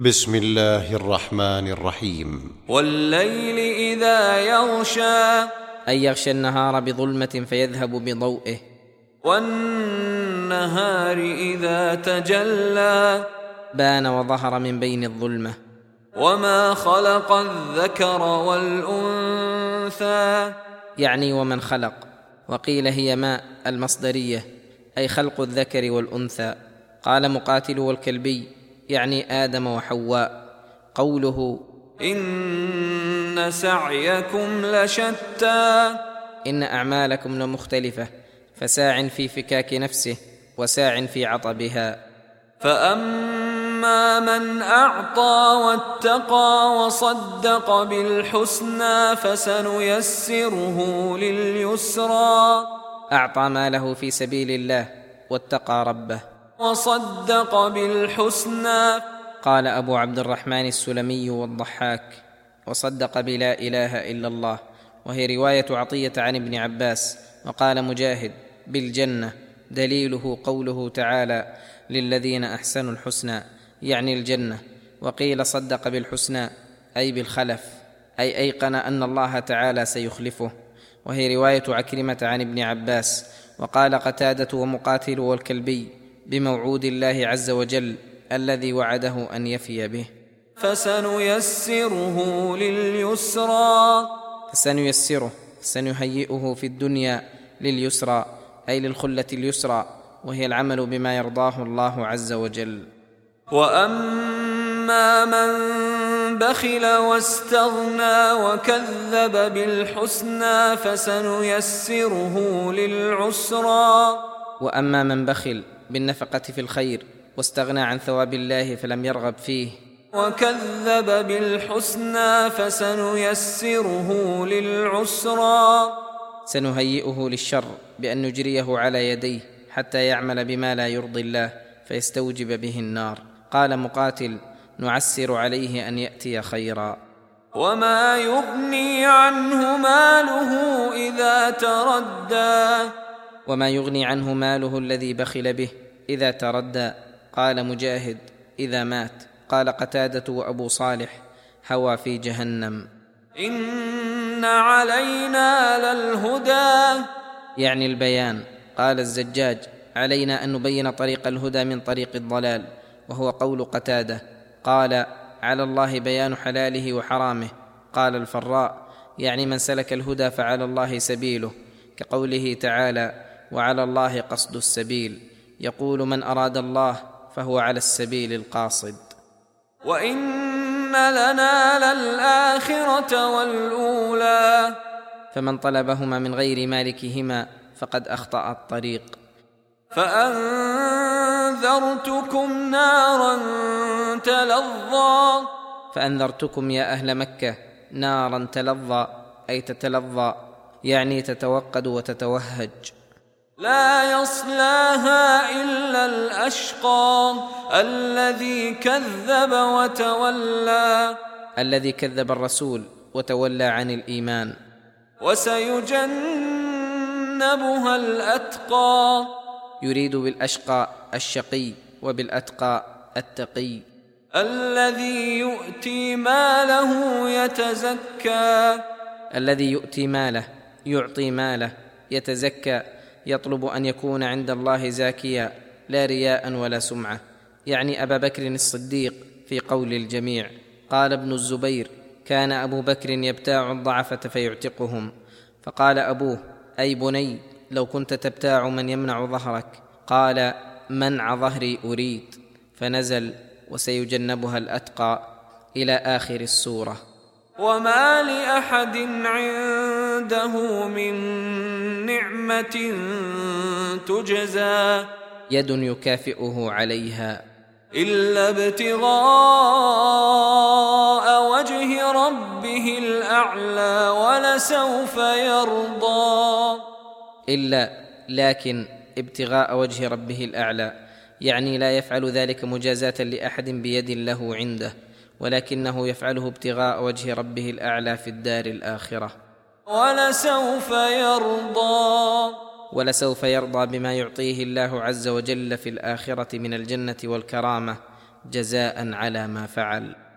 بسم الله الرحمن الرحيم. والليل إذا يغشى. أن يغشى النهار بظلمة فيذهب بضوئه. والنهار إذا تجلى. بان وظهر من بين الظلمة. وما خلق الذكر والأنثى. يعني ومن خلق. وقيل هي ماء المصدرية أي خلق الذكر والأنثى. قال مقاتل والكلبي. يعني آدم وحواء. قوله إن سعيكم لشتى. إن أعمالكم لمختلفة فساع في فكاك نفسه وساع في عطبها. فأما من أعطى واتقى وصدق بالحسنى فسنيسره لليسرى. أعطى ماله في سبيل الله واتقى ربه. وصدق بالحسنى. قال أبو عبد الرحمن السلمي والضحاك وصدق بلا إله إلا الله. وهي رواية عطية عن ابن عباس وقال مجاهد بالجنة دليله قوله تعالى للذين أحسنوا الحسنى يعني الجنة. وقيل صدق بالحسنى أي بالخلف أي أيقن أن الله تعالى سيخلفه. وهي رواية عكرمة عن ابن عباس وقال قتادة ومقاتل والكلبي بموعود الله عز وجل الذي وعده أن يفي به. فسنيسره لليسرى. فسنيسره سنهيئه في الدنيا لليسرى أي للخلة اليسرى وهي العمل بما يرضاه الله عز وجل. وأما من بخل واستغنى وكذب بالحسنى فسنيسره للعسرى. وأما من بخل بالنفقة في الخير واستغنى عن ثواب الله فلم يرغب فيه. وكذب بالحسنى فسنيسره للعسرى. سنهيئه للشر بأن نجريه على يديه حتى يعمل بما لا يرضي الله فيستوجب به النار. قال مقاتل نعسر عليه أن يأتي خيرا. وما يغني عنه ماله إذا تردى. وما يغني عنه ماله الذي بخل به إذا تردى قال مجاهد إذا مات قال قتادة وأبو صالح هوى في جهنم. إن علينا للهدى. يعني البيان قال الزجاج علينا أن نبين طريق الهدى من طريق الضلال وهو قول قتادة قال على الله بيان حلاله وحرامه قال الفراء يعني من سلك الهدى فعلى الله سبيله كقوله تعالى وعلى الله قصد السبيل. يقول من أراد الله فهو على السبيل القاصد. وإن لنا للآخرة والأولى. فمن طلبهما من غير مالكهما فقد أخطأ الطريق. فأنذرتكم نارا تلظى. فأنذرتكم يا أهل مكة نارا تلظى أي تتلظى يعني تتوقد وتتوهج. لا يصلاها إلا الأشقى الذي كذب وتولى. الذي كذب الرسول وتولى عن الإيمان. وسيجنبها الأتقى. يريد بالأشقى الشقي وبالأتقى التقي. الذي يؤتي ماله يتزكى. الذي يؤتي ماله يعطي ماله يتزكى. يطلب أن يكون عند الله زاكيا لا رياء ولا سمعة. يعني أبا بكر الصديق في قول الجميع. قال ابن الزبير كان أبو بكر يبتاع الضعفة فيعتقهم. فقال أبوه أي بني لو كنت تبتاع من يمنع ظهرك. قال منع ظهري أريد. فنزل وسيجنبها الأتقى إلى آخر السورة. وما لأحد عنده من نعمة تجزى يد يكافئه عليها. إلا ابتغاء وجه ربه الأعلى ولسوف يرضى. إلا لكن ابتغاء وجه ربه الأعلى يعني لا يفعل ذلك مجازاة لأحد بيد له عنده ولكنه يفعله ابتغاء وجه ربه الأعلى في الدار الآخرة. ولسوف يرضى. ولسوف يرضى بما يعطيه الله عز وجل في الآخرة من الجنة والكرامة جزاء على ما فعل.